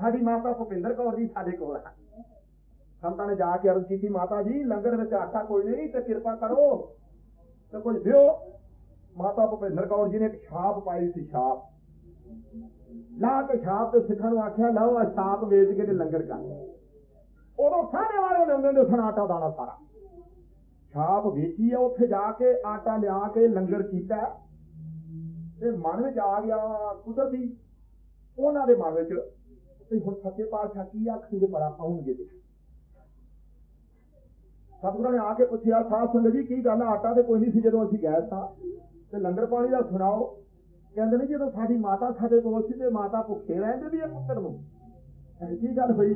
ਸਾਡੀ ਮਾਤਾ ਭੁਪਿੰਦਰ ਕੌਰ ਜੀ ਸਾਡੇ ਕੋਲ ਹੈ ਸੰਤਾਂ ਨੇ ਜਾ ਕੇ ਅਰਜ਼ ਕੀਤੀ, ਮਾਤਾ ਜੀ, ਲੰਗਰ ਵਿੱਚ ਆਟਾ ਕੋਈ ਨਹੀਂ, ਤੇ ਕਿਰਪਾ ਕਰੋ, ਤੇ ਕੁਝ ਦਿਓ। ਮਾਤਾ ਭੁਪਿੰਦਰ ਕੌਰ ਜੀ ਨੇ ਇੱਕ ਛਾਪ ਪਾਈ ਸੀ, ਛਾਪ। ਲਾ ਕੇ ਛਾਪ ਤੇ ਸਿੱਖਾਂ ਨੂੰ ਆਖਿਆ, ਲਓ ਆ ਛਾਪ ਵੇਚ ਕੇ ਤੇ ਲੰਗਰ ਕਰ ਉਦੋਂ ਸਾਰੇ ਵਾਲੇ ਲੈਂਦੇ ਹੁੰਦੇ ਸਨ ਆਟਾ ਦਾਣਾ ਸਾਰਾ। ਛਾਪ ਵੇਚੀ ਆ, ਉੱਥੇ ਜਾ ਕੇ ਆਟਾ ਲਿਆ ਕੇ ਲੰਗਰ ਕੀਤਾ। ਤੇ ਮਨ ਵਿੱਚ ਆ ਗਿਆ ਕੁਦਰਤੀ। ਉਹਨਾਂ ਦੇ ਮਨ ਵਿੱਚ ਤੇ ਹੁਣ ਸੱਚੇ ਪਾਤਸ਼ਾਹ ਕੀ ਆਖਣਗੇ ਬੜਾ ਪਾਉਣਗੇ ਤੇ? ਸਤਿਗੁਰਾਂ ਨੇ ਆ ਕੇ ਪੁੱਛਿਆ, ਸਾਧ ਸੰਗਤ ਜੀ, ਕੀ ਗੱਲ ਆਟਾ ਤੇ ਕੋਈ ਨਹੀਂ ਸੀ ਜਦੋਂ ਅਸੀਂ ਗਏ ਸਾਂ। ਤੇ ਲੰਗਰ ਪਾਣੀ ਦਾ ਸੁਣਾਓ। ਕਹਿੰਦੇ ਨੇ ਜਦੋਂ ਸਾਡੀ ਮਾਤਾ ਸਾਡੇ ਕੋਲ ਸੀ ਤੇ ਮਾਤਾ ਭੁੱਖੇ ਰਹਿੰਦੇ ਵੀ ਇਹ ਪੁੱਤਰ ਨੂੰ। ਇਹ ਕੀ ਗੱਲ ਹੋਈ?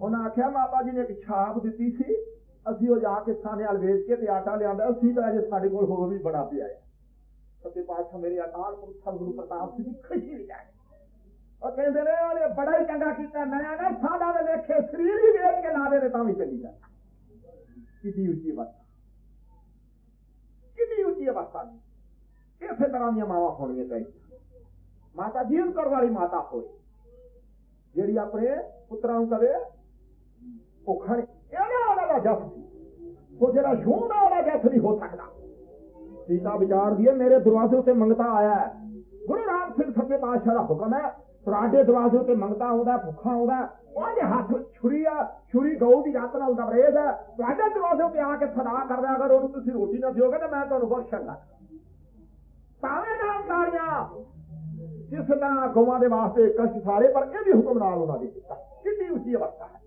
ਉਹਨਾਂ ਆਖਿਆ, ਮਾਤਾ ਜੀ ਨੇ ਇੱਕ ਛਾਪ ਦਿੱਤੀ ਸੀ। ਅਸੀਂ ਉਹ ਜਾ ਕੇ ਸਾਨੇ ਵਾਲ ਵੇਚ ਕੇ ਤੇ ਆਟਾ ਲਿਆਂਦਾ। ਅਸੀਂ ਤਾਂ ਅਜੇ ਸਾਡੇ ਕੋਲ ਹੋਰ ਵੀ ਬੜਾ ਪਿਆ ਹੈ। ਸੱਚੇ ਪਾਤਸ਼ਾਹ ਮੇਰੇ ਅਕਾਲ ਪੁਰਖ ਸਤਿਗੁਰੂ ਪ੍ਰਤਾਪ ਸਿੰਘ ਜੀ ਖੁਸ਼ੀ ਵਿੱਚ ਆਏ ਉਹ ਕਹਿੰਦੇ ਨੇ, ਉਹਨੇ ਬੜਾ ਹੀ ਚੰਗਾ ਕੀਤਾ। ਮੈਂ ਨਾ ਸਾਡਾ ਦੇ ਵੇਖੇ ਸਰੀਰ ਹੀ ਵੇਚ ਕੇ ਲਾ ਦੇ ਤਾਂ ਵੀ ਚੱਲੀ ਜਾ ਕਿੰਨੀ ਉੱਚੀ ਅਵਸਥਾ। ਕਿੰਨੀ ਉੱਚੀ ਅਵਸਥਾ। ਇਸੇ ਤਰ੍ਹਾਂ ਦੀਆਂ ਮਾਵਾਂ ਹੋਣੀਆਂ ਚਾਹੀਦੀਆਂ। ਮਾਤਾ ਜੀਵਨ ਕਰ ਵਾਲੀ ਮਾਤਾ ਹੋਏ ਜਿਹੜੀ ਆਪਣੇ ਪੁੱਤਰਾਂ ਨੂੰ ਕਵੇ ਭੁੱਖਾ ਇਹਦਾ ਉਹਨਾਂ ਦਾ ਜਸ ਉਹ ਜਿਹੜਾ ਛੂਹ ਦਾ ਉਹਦਾ ਜਸ ਨਹੀਂ ਹੋ ਸਕਦਾ। ਸੀਤਾ ਵਿਚਾਰ ਦੀ ਮੇਰੇ ਦਰਵਾਜ਼ੇ ਉੱਤੇ ਮੰਗਤਾ ਆਇਆ ਹੈ। ਗੁਰੂ ਰਾਮ ਸਿੰਘ ਸੱਚੇ ਪਾਤਸ਼ਾਹ ਦਾ ਹੁਕਮ ਹੈ ਤੁਹਾਡੇ ਦਰਵਾਜ਼ੇ ਉੱਤੇ ਮੰਗਤਾ ਆਉਂਦਾ, ਭੁੱਖਾ ਆਉਂਦਾ, ਉਹਦੇ ਹੱਥ ਛੁਰੀ ਆ, ਛੁਰੀ ਗਊ ਦੀ ਰੱਤ ਨਾਲ ਦਬਰੇਜ਼ ਹੈ ਤੁਹਾਡੇ ਦਰਵਾਜ਼ੇ ਉੱਤੇ ਆ ਕੇ ਸਦਾ ਕਰਦਾ ਅਗਰ ਉਹਨੂੰ ਤੁਸੀਂ ਰੋਟੀ ਨਾ ਦਿਓਗੇ ਤਾਂ ਮੈਂ ਤੁਹਾਨੂੰ ਬਖਸ਼ਾਂਗਾ ਭਾਵੇਂ ਨਾਮਕਾਰੀਆਂ ਜਿਸ ਤਰ੍ਹਾਂ ਗਊਆਂ ਦੇ ਵਾਸਤੇ ਕਸ਼ਟ ਸਾਰੇ, ਪਰ ਇਹ ਵੀ ਹੁਕਮ ਨਾਲ ਉਹਨਾਂ ਦੇ ਦਿੱਤਾ। ਕਿੰਨੀ ਉੱਚੀ ਅਵਸਥਾ ਹੈ।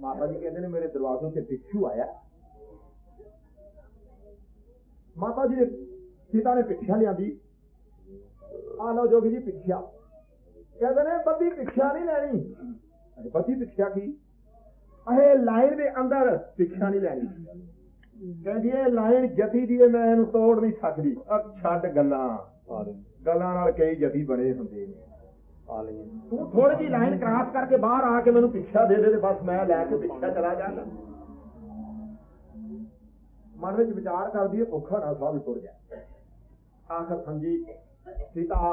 ਮਾਤਾ ਜੀ ਕਹਿੰਦੇ ਨੇ, ਮੇਰੇ ਦਰਵਾਜ਼ੇ ਤੇ ਪਿੱਛੂ ਆਇਆ। ਮਾਤਾ ਜੀ ਦੇ ਪਿਤਾ ਨੇ ਪਿੱਛਾ ਲਿਆਂਦੀ। ਆ ਲਓ ਜੋਗੀ ਜੀ ਪਿੱਛਾ ਕਹਿੰਦੇ ਨੇ ਬੱਦੀ ਪਿੱਛਾ ਨਹੀਂ ਲੈਣੀ। ਬੱਦੀ ਪਿੱਛਾ ਕੀ? ਇਹ ਲਾਈਨ ਦੇ ਅੰਦਰ ਪਿੱਛਾ ਨਹੀਂ ਲੈਣੀ। ਕਹਿੰਦੀ ਇਹ ਲਾਈਨ ਜਤੀ ਦੀ ਮੈਂ ਇਹਨੂੰ ਤੋੜ ਨਹੀਂ ਸਕਦੀ। ਆ ਛੱਡ ਗੱਲਾਂ। ਗੱਲਾਂ ਨਾਲ ਕਈ ਜਤੀ ਬਣੇ ਹੁੰਦੇ ਨੇ। ਤੂੰ ਥੋੜੀ ਜੀ ਲਾਈਨ ਕ੍ਰਾਸ ਕਰਕੇ ਬਾਹਰ ਆ ਕੇ ਮੈਨੂੰ ਪਿੱਛਾ ਦੇ ਦੇ ਤੇ ਬਸ ਮੈਂ ਲੈ ਕੇ ਪਿੱਛਾ ਚਲਾ ਜਾਣਾ। ਮਨ ਵਿੱਚ ਵਿਚਾਰ ਕਰਦੀ ਹੈ ਭੁੱਖਾ ਨਾ ਸਾਧ ਤੁਰ ਜਾ ਆਖਰ ਸਮਝੀ ਸੀਤਾ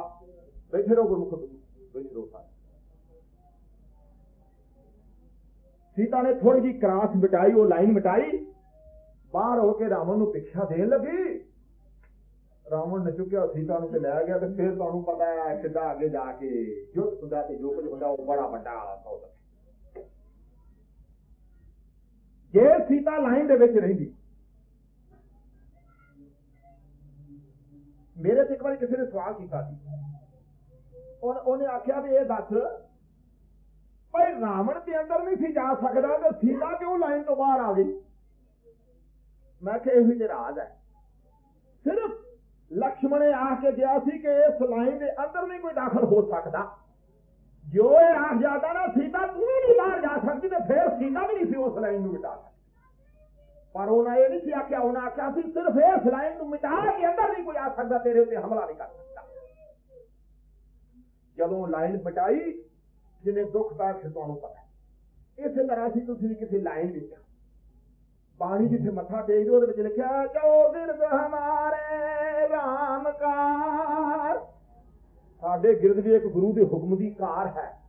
ਬੈਠੇ ਰਹੋ ਗੁਰਮੁਖ ਬੈਠੇ ਰਹੋ ਸੀਤਾ ਨੇ ਥੋੜੀ ਜੀ ਕ੍ਰਾਸ ਮਿਟਾਈ, ਉਹ ਲਾਈਨ ਮਿਟਾਈ। ਬਾਹਰ ਹੋ ਕੇ ਰਾਵਣ ਨੂੰ ਪਿੱਛਾ ਦੇਣ ਲੱਗੀ। ਰਾਵਣ ਨੇ ਚੁੱਕਿਆ, ਸੀਤਾ ਨੂੰ ਤੇ ਲੈ ਗਿਆ ਤੇ ਫਿਰ ਤੁਹਾਨੂੰ ਪਤਾ ਹੈ ਕਿੱਦਾਂ ਅੱਗੇ ਜਾ ਕੇ ਯੁੱਧ ਹੁੰਦਾ ਤੇ ਜੋ ਕੁਝ ਹੁੰਦਾ ਉਹ ਬੜਾ ਵੱਡਾ ਸੌਦਾ। ਜੇ ਸੀਤਾ ਲਾਈਨ ਦੇ ਵਿੱਚ ਰਹਿੰਦੀ, ਮੇਰੇ ਤੇ ਇੱਕ ਵਾਰੀ ਕਿਸੇ ਨੇ ਸਵਾਲ ਕੀਤਾ ਸੀ। ਹੁਣ ਉਹਨੇ ਆਖਿਆ ਵੀ ਇਹ ਦੱਸ, ਭਾਈ ਰਾਵਣ ਦੇ ਅੰਦਰ ਨਹੀਂ ਸੀ ਜਾ ਸਕਦਾ ਤੇ ਸੀਤਾ ਕਿਉਂ ਲਾਈਨ ਤੋਂ ਬਾਹਰ ਆ ਗਈ? ਮੈਂ ਕਿਹਾ ਇਹੋ ਹੀ ਰਾਜ ਹੈ। ਸਿਰਫ ਲਕਸ਼ਮਣ ਨੇ ਆਖ ਕੇ ਕਿਹਾ ਸੀ ਕਿ ਇਸ ਲਾਈਨ ਦੇ ਅੰਦਰ ਨਹੀਂ ਕੋਈ ਦਾਖਲ ਹੋ ਸਕਦਾ। ਜੋ ਇਹ ਆਖ ਜਾਂਦਾ ਨਾ, ਸੀਤਾ ਤੂੰ ਨਹੀਂ ਬਾਹਰ ਜਾ ਸਕਦੀ ਤੇ ਫਿਰ ਸੀਤਾ ਵੀ ਨਹੀਂ ਸੀ ਉਸ ਲਾਈਨ ਨੂੰ ਮਿਟਾ ਸਕਦੀ। ਪਰ ਉਹਨਾਂ ਇਹ ਨਹੀਂ ਸੀ ਆਖਿਆ, ਉਹਨਾਂ ਆਖਿਆ ਸੀ, ਸਿਰਫ ਇਸ ਲਾਈਨ ਨੂੰ ਮਿਟਾ ਕੇ ਅੰਦਰ ਨਹੀਂ ਕੋਈ ਆ ਸਕਦਾ, ਤੇਰੇ ਉੱਤੇ ਹਮਲਾ ਨਹੀਂ ਕਰ ਜਦੋਂ ਲਾਈਨ ਮਿਟਾਈ ਜਿਹਨੇ ਦੁੱਖ ਦਾ ਤੁਹਾਨੂੰ ਪਤਾ ਹੈ। ਇਸੇ ਤਰ੍ਹਾਂ ਸੀ ਤੁਸੀਂ ਕਿਸੇ ਲਾਈਨ ਵਿੱਚ ਬਾਣੀ ਜਿੱਥੇ ਮੱਥਾ ਟੇਕਦੇ ਉਹਦੇ ਵਿੱਚ ਲਿਖਿਆ, ਜੋ ਗਿਰਦ ਹਮਾਰੇ RAM ਕਾਰ ਸਾਡੇ ਗਿਰਦ ਵੀ ਇੱਕ ਗੁਰੂ ਦੇ ਹੁਕਮ ਦੀ ਕਾਰ ਹੈ।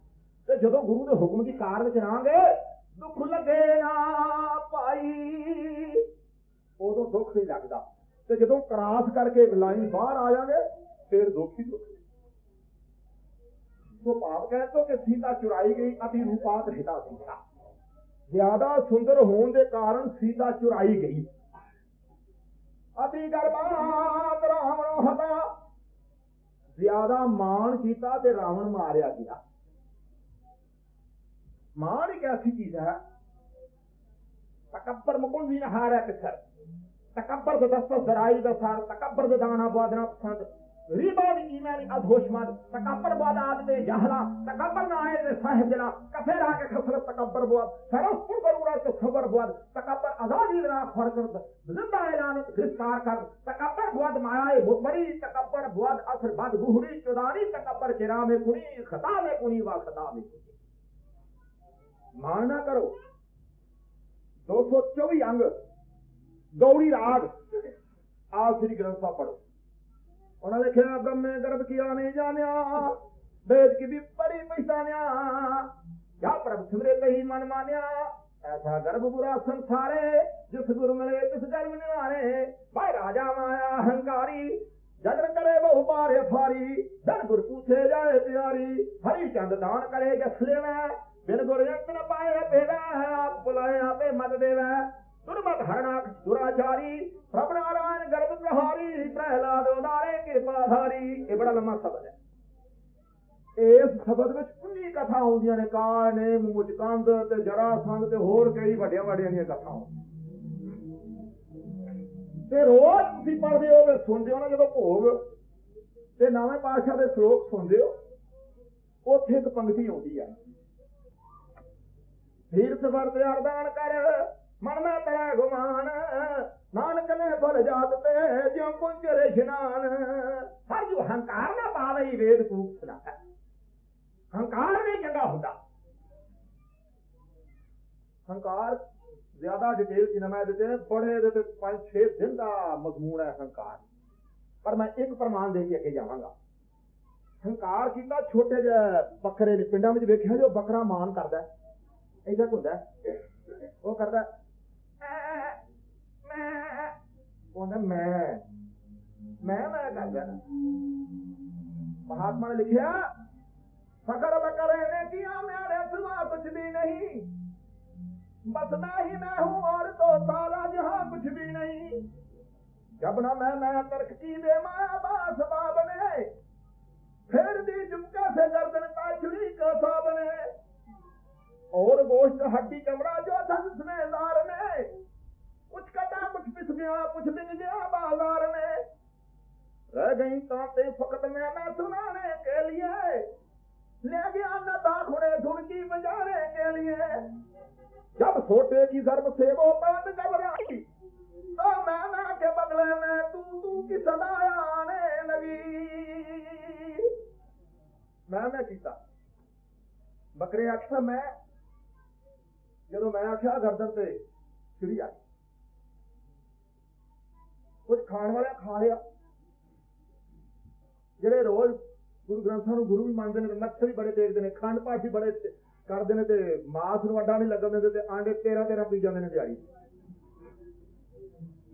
ਤੇ ਜਦੋਂ ਗੁਰੂ ਦੇ ਹੁਕਮ ਦੀ ਕਾਰ ਵਿੱਚ ਰਹਾਂਗੇ, ਦੁੱਖ ਲੱਗੇ ਨਾ ਭਾਈ। ਉਦੋਂ ਦੁੱਖ ਨਹੀਂ ਲੱਗਦਾ। ਤੇ ਜਦੋਂ ਕਰਾਸ ਕਰਕੇ ਲਾਈਨ ਬਾਹਰ ਆ ਜਾਗੇ ਫਿਰ ਦੁੱਖ ਹੀ ਦੁੱਖ ਸੋ ਭਾਵ ਕਹਿ ਤੋ ਕਿ ਸੀਤਾ ਚੁਰਾਈ ਗਈ ਅਤੀ ਰੂਪਾਤ ਰਹਿਤਾ ਸੀਤਾ ਜ਼ਿਆਦਾ ਸੁੰਦਰ ਹੋਣ ਦੇ ਕਾਰਨ ਸੀਤਾ ਚੁਰਾਈ ਗਈ। ਅਤੀ ਗਰਬਾਤ ਰਾਵਣ ਹਤਾ, ਜ਼ਿਆਦਾ ਮਾਣ ਕੀਤਾ ਤੇ ਰਾਵਣ ਮਾਰਿਆ ਗਿਆ। ਮਾਣ ਇੱਕ ਐਸੀ ਚੀਜ਼ ਹੈ, ਤਕੱਬਰ ਮੁਕੁਲ ਵੀ ਨਾ ਹਾਰਿਆ ਕਿਸਰ ਤਕੱਬਰ ਦੇ ਦਸਤ ਜ਼ਰਾਈ ਦਾ ਸਾਰ, ਤਕੱਬਰ ਦੇ ਦਾਣਾ ਬਾਦਨਾ ਪਸੰਦ। ਰੀਬਾ ਦੀ ਈਮਾਨੀ ਅਧੋਸ਼ਮਦ, ਤਕੱਬਰ ਬਾਦ ਆਦਤੇ ਜਹਲਾ, ਤਕੱਬਰ ਨਾ ਆਏ ਤੇ ਸਾਹਿਬ ਜਲਾ ਕਫੇਰ ਆ ਕੇ ਖਸਰਤ ਤਕੱਬਰ ਬਾਦ ਸਰਫ ਪੁਰ ਕਰੂੜਾ ਤੇ ਖਬਰ ਬਾਦ ਤਕੱਬਰ ਆਜ਼ਾਦੀ ਨਾ ਖਰ ਕਰ ਜ਼ਿੰਦਾ ਐਲਾਨ ਗ੍ਰਿਫਤਾਰ ਕਰ ਤਕੱਬਰ ਬਾਦ ਮਾਇਆ ਮੁਤਬਰੀ ਤਕੱਬਰ ਬਾਦ ਅਸਰ ਬਾਦ ਗੁਹਰੀ ਚੁਦਾਨੀ ਤਕੱਬਰ ਕਿਰਾ ਮੇ ਕੁਨੀ ਖਤਾ ਮੇ ਕੁਨੀ ਉਹਨਾਂ ਲਿਖਿਆ ਬ੍ਰਹਮੇ ਗਰਭ ਕੀਆ ਨਹੀਂ ਜਾਣਿਆ, ਵੇਦ ਕੀ ਵੀ ਪੜੀ ਪਛਾਨਿਆ ਸਿਮਰੇ ਹੀ ਮਨ ਮਾਨਿਆ? ਐਸਾ ਗਰਭ ਬੁਰਾ ਸੰਸਾਰੇ, ਜਿਸ ਗੁਰ ਮਿਲੇ ਤਿਸ ਜਨਮ ਨਿਵਾਰੇ ਭਾਈ ਰਾਜਾ ਮਾਇਆ ਹੰਕਾਰੀ ਜਗਨ ਕਰੇ ਬਹੁ ਪਾਰੇ ਫਾਰੀ ਧਨ ਗੁਰ ਪੂਛੇ ਜਾਏ ਪਿਆਰੀ ਹਰੀ ਚੰਦ ਦਾਨ ਕਰੇ ਜਸ ਲੈਵੈ ਬਿਨ ਗੁਰ ਜੰਤ ਨ ਪਾਏ ਭੇੜਾ ਆਪ ਬੁਲਾਏ, ਆਪੇ ਮਤ ਦੇਵੈ। ਦੁਰਮਤ ਹਰਣਾ ਦੁਰਾਚਾਰੀ ਪ੍ਰਭ ਨਾਰਾਇਣ, ਗਰਭ ਪ੍ਰਹਾਰੀ, ਪ੍ਰਹਿਲਾਦ, ਉਦਾਰੇ ਕਿਰਪਾ ਧਾਰੀ ਇਹ ਬੜਾ ਲੰਮਾ ਸ਼ਬਦ ਹੈ। ਇਸ ਸ਼ਬਦ ਵਿੱਚ ਕਿੰਨੀ ਕਥਾ ਆਉਂਦੀਆਂ ਨੇ ਕਾਰ ਨੇ ਮੁਚਕੰਦ ਤੇ ਜਰਾਸੰਧ ਤੇ ਹੋਰ ਕਈ ਵੱਡੀਆਂ ਵੱਡੀਆਂ ਦੀਆਂ ਕਥਾਵਾਂ ਤੇ ਰੋਜ਼ ਤੁਸੀਂ ਪੜ੍ਹਦੇ ਹੋ ਸੁਣਦੇ ਹੋ ਨਾ, ਜਦੋਂ ਭੋਗ ਤੇ ਨਵੇਂ ਪਾਤਸ਼ਾਹ ਦੇ ਸ਼ਲੋਕ ਸੁਣਦੇ ਹੋ, ਉੱਥੇ ਇੱਕ ਪੰਕਤੀ ਆਉਂਦੀ ਆ। ਤੀਰਥ ਵਰਤ ਅਰਦਾਨ ਕਰ ਮਨ ਮੈਂ ਤੜਾ ਗੁਮਾਨ ਨਾਨਕ ਨੇ ਬਲ ਜਾਤ ਤੇ ਜਿਉ ਪੁੰਚਰੇ ਇਸ਼ਨਾਨ ਹਰ ਜੋ ਹੰਕਾਰ ਨਾ ਪਾਵੇ ਵੇਦ ਕੂਪ ਸੁਣਾਤਾ ਹੰਕਾਰ ਨਹੀਂ ਚੰਗਾ ਹੁੰਦਾ। ਹੰਕਾਰ ਜ਼ਿਆਦਾ ਡਿਟੇਲ ਚ ਨਾ ਮੈਂ ਦਿੱਤੇ ਬੜੇ ਇਹਦੇ ਤੇ 5-6 ਦਿਨ ਦਾ ਮਜ਼ਮੂਨ ਹੈ ਹੰਕਾਰ। ਪਰ ਮੈਂ ਇੱਕ ਪ੍ਰਮਾਣ ਦੇ ਕੇ ਅੱਗੇ ਜਾਵਾਂਗਾ। ਹੰਕਾਰ ਕੀਤਾ ਛੋਟੇ ਜਿਹੇ ਬੱਕਰੇ ਨੇ ਪਿੰਡਾਂ ਵਿੱਚ ਵੇਖਿਆ ਜੋ ਬੱਕਰਾ ਮਾਨ ਕਰਦਾ ਐਦਾਂ ਹੁੰਦਾ ਉਹ ਕਰਦਾ ਕਹਿੰਦਾ ਮੈਂ ਮੈਂ ਮੈਂ ਕਰਦਾ ਮਹਾਤਮਾ ਨੇ ਲਿਖਿਆ, ਫਕਰ ਬਕਰ ਨੇ ਕੀਆ, ਮੇਰੇ ਸਿਵਾ ਕੁਛ ਵੀ ਨਹੀਂ। ਬਸਦਾ ਹੀ ਮੈਂ ਹੂੰ ਔਰ ਤੋ ਸਾਰਾ ਜਹਾਂ ਕੁਛ ਵੀ ਨਹੀਂ। ਜਬ ਨਾ ਮੈਂ ਮੈਂ ਤਰਕ ਕੀ ਬੇ ਮਾਇਆ ਬਾਸ ਬਾਬ ਨੇ। ਫਿਰ ਦੀ ਜੁਮਕਾ ਸੇ ਗਰਦਨ ਪਾ ਛੁਰੀ ਸਾਬ ਨੇ। और गोश्त हड्डी चमड़ा जो था जिसने लार में। कुछ कटा, कुछ पिस गया कुछ बिक गया बाज़ार में। रह गई ताते फकत में न सुनाने के लिए। ले गया न दाखुड़े धुड़की बजाने के लिए। जब छोटे की जरब से वो बंद घबराई तो मैना के बदले में तू तू की सदाया आने लगी। मैं मैंने कीता बकरे अक्सर मैं ਜਦੋਂ ਮੈਂ ਆਖਿਆ ਗਰਦਨ ਤੇ ਚਿੜੀ ਆ ਕੁਝ ਖਾਣ ਵਾਲਿਆਂ ਖਾ ਲਿਆ। ਜਿਹੜੇ ਰੋਜ਼ ਗੁਰੂ ਗ੍ਰੰਥ ਸਾਹਿਬ ਨੂੰ ਗੁਰੂ ਵੀ ਮੰਨਦੇ ਨੇ ਮੱਛਰ ਵੀ ਬੜੇ ਦੇਖਦੇ ਨੇ, ਖੰਡ ਪਾਠ ਵੀ ਬੜੇ ਕਰਦੇ ਨੇ, ਤੇ ਮਾਸ ਨੂੰ ਅੱਡਾ ਨਹੀਂ ਲੱਗਣ ਦਿੰਦੇ, ਤੇ ਆਂਡੇ 13 13 ਪੀ ਜਾਂਦੇ ਨੇ ਦਿਹਾੜੀ।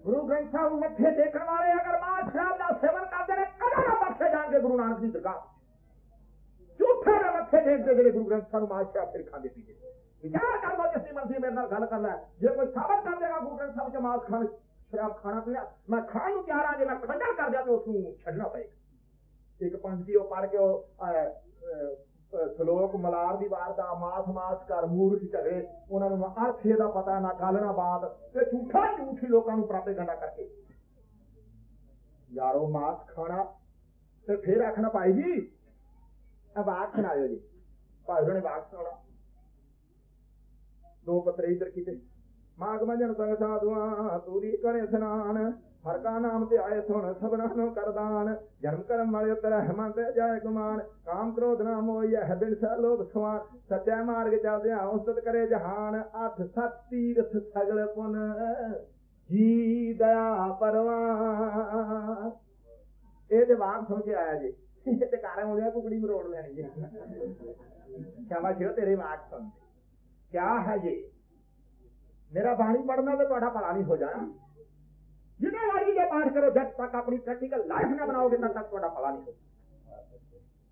ਗੁਰੂ ਗ੍ਰੰਥ ਸਾਹਿਬ ਨੂੰ ਮੱਥੇ ਟੇਕਣ ਵਾਲੇ ਅਗਰ ਮਾਸ ਸ਼ਰਾਬ ਦਾ ਸੇਵਨ ਕਰਦੇ ਨੇ, ਕਦੇ ਨਾ ਬਖਸ਼ੇ ਜਾਣਗੇ ਗੁਰੂ ਨਾਨਕ ਦੀ ਦਰਗਾਹ ਝੂਠੇ ਦੇ ਮੱਥੇ ਦੇਖਦੇ ਜਿਹੜੇ ਗੁਰੂ ਗ੍ਰੰਥ ਸਾਹਿਬ ਨੂੰ ਮਾਸ ਸ਼ਰਾਬ ਫਿਰ ਖਾਂਦੇ ਪੀਂਦੇ ਵਿਚਾਰ ਕਰ ਲਓ ਜਿਸੀ ਮਰਜ਼ੀ ਮੇਰੇ ਨਾਲ ਗੱਲ ਕਰਨਾ ਹੈ। ਜੇ ਕੋਈ ਸਾਬਤ ਕਰ ਦੇਗਾ ਗੁਰੂ ਸਾਹਿਬ ਚ ਮਾਸ ਖਾਣ ਸ਼ਰਾਬ ਖਾਣਾ ਪੀਣਾ ਮੈਂ ਖਾਣ ਨੂੰ ਤਿਆਰ ਹਾਂ ਜੇ ਮੈਂ ਖੰਡਨ ਕਰ ਦਿਆਂ ਤੇ ਉਸ ਨੂੰ ਛੱਡਣਾ ਪਏਗਾ। ਇੱਕ ਪੰਕਤੀ ਉਹ ਪੜ੍ਹ ਕੇ ਉਹ ਸ਼ਲੋਕ ਮਲਾਰ ਦੀ ਵਾਰ ਦਾ ਮਾਸ ਮਾਸ ਕਰ ਮੂਰਖ ਝਗੜੇ। ਉਹਨਾਂ ਨੂੰ ਨਾ ਅਰਥ ਇਹਦਾ ਪਤਾ, ਨਾ ਗੱਲ, ਨਾ ਬਾਤ। ਤੇ ਝੂਠਾ ਝੂਠੀ ਲੋਕਾਂ ਨੂੰ ਪ੍ਰਾਪੇ ਗੰਡਾ ਕਰਕੇ। ਯਾਰੋ, ਮਾਸ ਖਾਣਾ। ਤੇ ਫੇਰ ਆਖਣਾ, ਭਾਈ ਜੀ ਆ ਬਾਤ ਸੁਣਾਇਓ ਜੀ। ਭਾਈ ਉਹਨੇ ਬਾਤ ਸੁਣਾਉਣਾ। ਦੋ ਪੱਤਰੇ ਇਧਰ ਕੀਤੇ। ਮਾਗ ਮੰਜਨ ਸੰਗ ਸਾਧੂਆਂ, ਤੂਰੀ ਕਰੇ ਇਸ਼ਨਾਨ ਹਰ ਕਾ ਨਾਮ ਤੇ ਆਏ ਸੁਣ, ਸਭਨਾਂ ਨੂੰ ਕਰਦਾਨ ਜਨਮ ਕਰਮ ਵਾਲੇ ਉਤਰ ਹਮੰਤ ਜਾਏ ਗੁਮਾਨ। ਕਾਮ ਕ੍ਰੋਧ ਨਾ ਮੋਇ ਹੈ ਬਿਨ ਸਾ ਲੋਭ ਸਮਾਨ ਸੱਚਾ ਮਾਰਗ ਚੱਲਦਿਆਂ ਉਸਤਤ ਕਰੇ ਜਹਾਨ। ਅਥ ਸਤ ਤੀਰਥ ਸਗਲ ਪੁਨ, ਜੀ ਦਇਆ ਪਰਵਾਨ ਇਹ ਜਵਾਬ ਸਮਝ ਆਇਆ ਜੀ। ਤੇ ਕਾਰਨ ਹੋ ਗਿਆ ਕੁਕੜੀ ਮਰੋੜ ਲੈਣੀ ਜੀ। ਸ਼ਾਬਾਸ਼ ਤੇਰੇ ਵਾਕ ਸੁਣ क्या है ये मेरा बाणी पढ़ना तो ਤੁਹਾਡਾ ਭਲਾ ਨਹੀਂ ਹੋ ਜਾਣਾ ਜਿੰਨੇ ਵਾਰੀ ਇਹ ਪਾਠ ਕਰੋ ਜਦ ਤੱਕ ਆਪਣੀ ਪ੍ਰੈਕਟੀਕਲ ਲਾਈਫ ਨਾ ਬਣਾਓਗੇ ਤਦ ਤੱਕ ਤੁਹਾਡਾ ਭਲਾ ਨਹੀਂ ਹੋਣਾ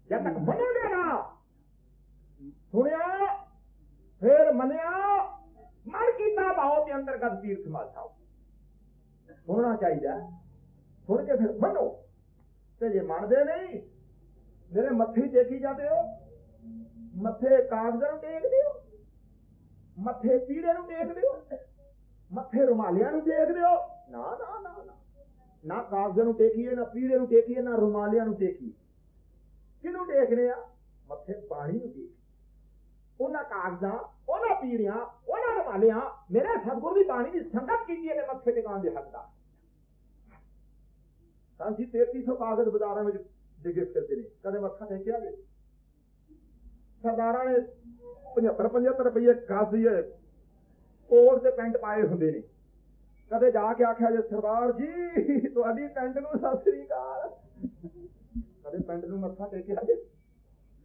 ਜਦ ਤੱਕ ਮੰਨੋਗੇ ਨਾ ਸੁਣਿਆ ਫਿਰ ਮੰਨਿਆ ਮਨ ਕੀਤਾ ਭਾਉ ਦੇ ਅੰਤਰਗਤ ਤੀਰਥ ਮਾਥਾਓ ਸੁਣਨਾ ਚਾਹੀਦਾ ਸੁਣ ਕੇ ਫਿਰ ਮੰਨੋ ਤੇ ਜੇ ਮੰਨਦੇ ਨਹੀਂ ਮੇਰੇ ਮੱਥੇ ਟੇਕੀ ਜਾਂਦੇ ਹੋ ਮੱਥੇ ਕਾਗਜ਼ਾਂ ਨੂੰ ਟੇਕਦੇ ਹੋ ਮੱਥੇ ਪੀੜੇ ਨੂੰ ਦੇਖਦੇ ਹੋ ਮੱਥੇ ਰੁਮਾਲਿਆਂ ਨੂੰ ਦੇਖਦੇ ਹੋ ਨਾ ਨਾ ਨਾ ਨਾ। ਨਾ ਕਾਗਜ਼ਾਂ ਨੂੰ ਟੇਕੀਏ, ਨਾ ਪੀੜੇ ਨੂੰ ਟੇਕੀਏ, ਨਾ ਰੁਮਾਲਿਆਂ ਨੂੰ ਟੇਕੀਏ। ਕਿਹਨੂੰ ਟੇਕਦੇ ਆ? ਮੱਥੇ ਪਾਣੀ ਨੂੰ ਟੇਕ ਉਹਨਾਂ ਕਾਗਜ਼ਾਂ, ਉਹਨਾਂ ਪੀੜਿਆਂ, ਉਹਨਾਂ ਰੁਮਾਲਿਆਂ, ਮੇਰੇ ਸਤਗੁਰ ਦੀ ਬਾਣੀ ਦੀ ਸੰਗਤ ਕੀਤੀ ਹੈ ਮੱਥੇ ਟਿਕਾਉਣ ਦੇ ਹੱਕਦਾਰ ਤਾਂ ਜੀ 3300 ਕਾਗਜ਼ ਬਾਜ਼ਾਰਾਂ ਵਿੱਚ ਡਿੱਗੇ ਫਿਰਦੇ ਨੇ। ਕਦੇ ਮੱਥਾ ਟੇਕਿਆ ਜੇ ਸਰਦਾਰਾਂ ਨੇ 75 75 ਰੁਪਏ ਕਾਸੀ ਹੈ ਕੋਟ ਤੇ ਪੈਂਟ ਪਾਏ ਹੁੰਦੇ ਨੇ। ਕਦੇ ਜਾ ਕੇ ਆਖਿਆ ਜੇ, ਸਰਦਾਰ ਜੀ, ਤੁਹਾਡੀ ਪੈਂਟ ਨੂੰ ਸਤਿ ਸ੍ਰੀ ਅਕਾਲ। ਕਦੇ ਪੈਂਟ ਨੂੰ ਮੱਥਾ ਟੇਕਿਆ ਜੇ।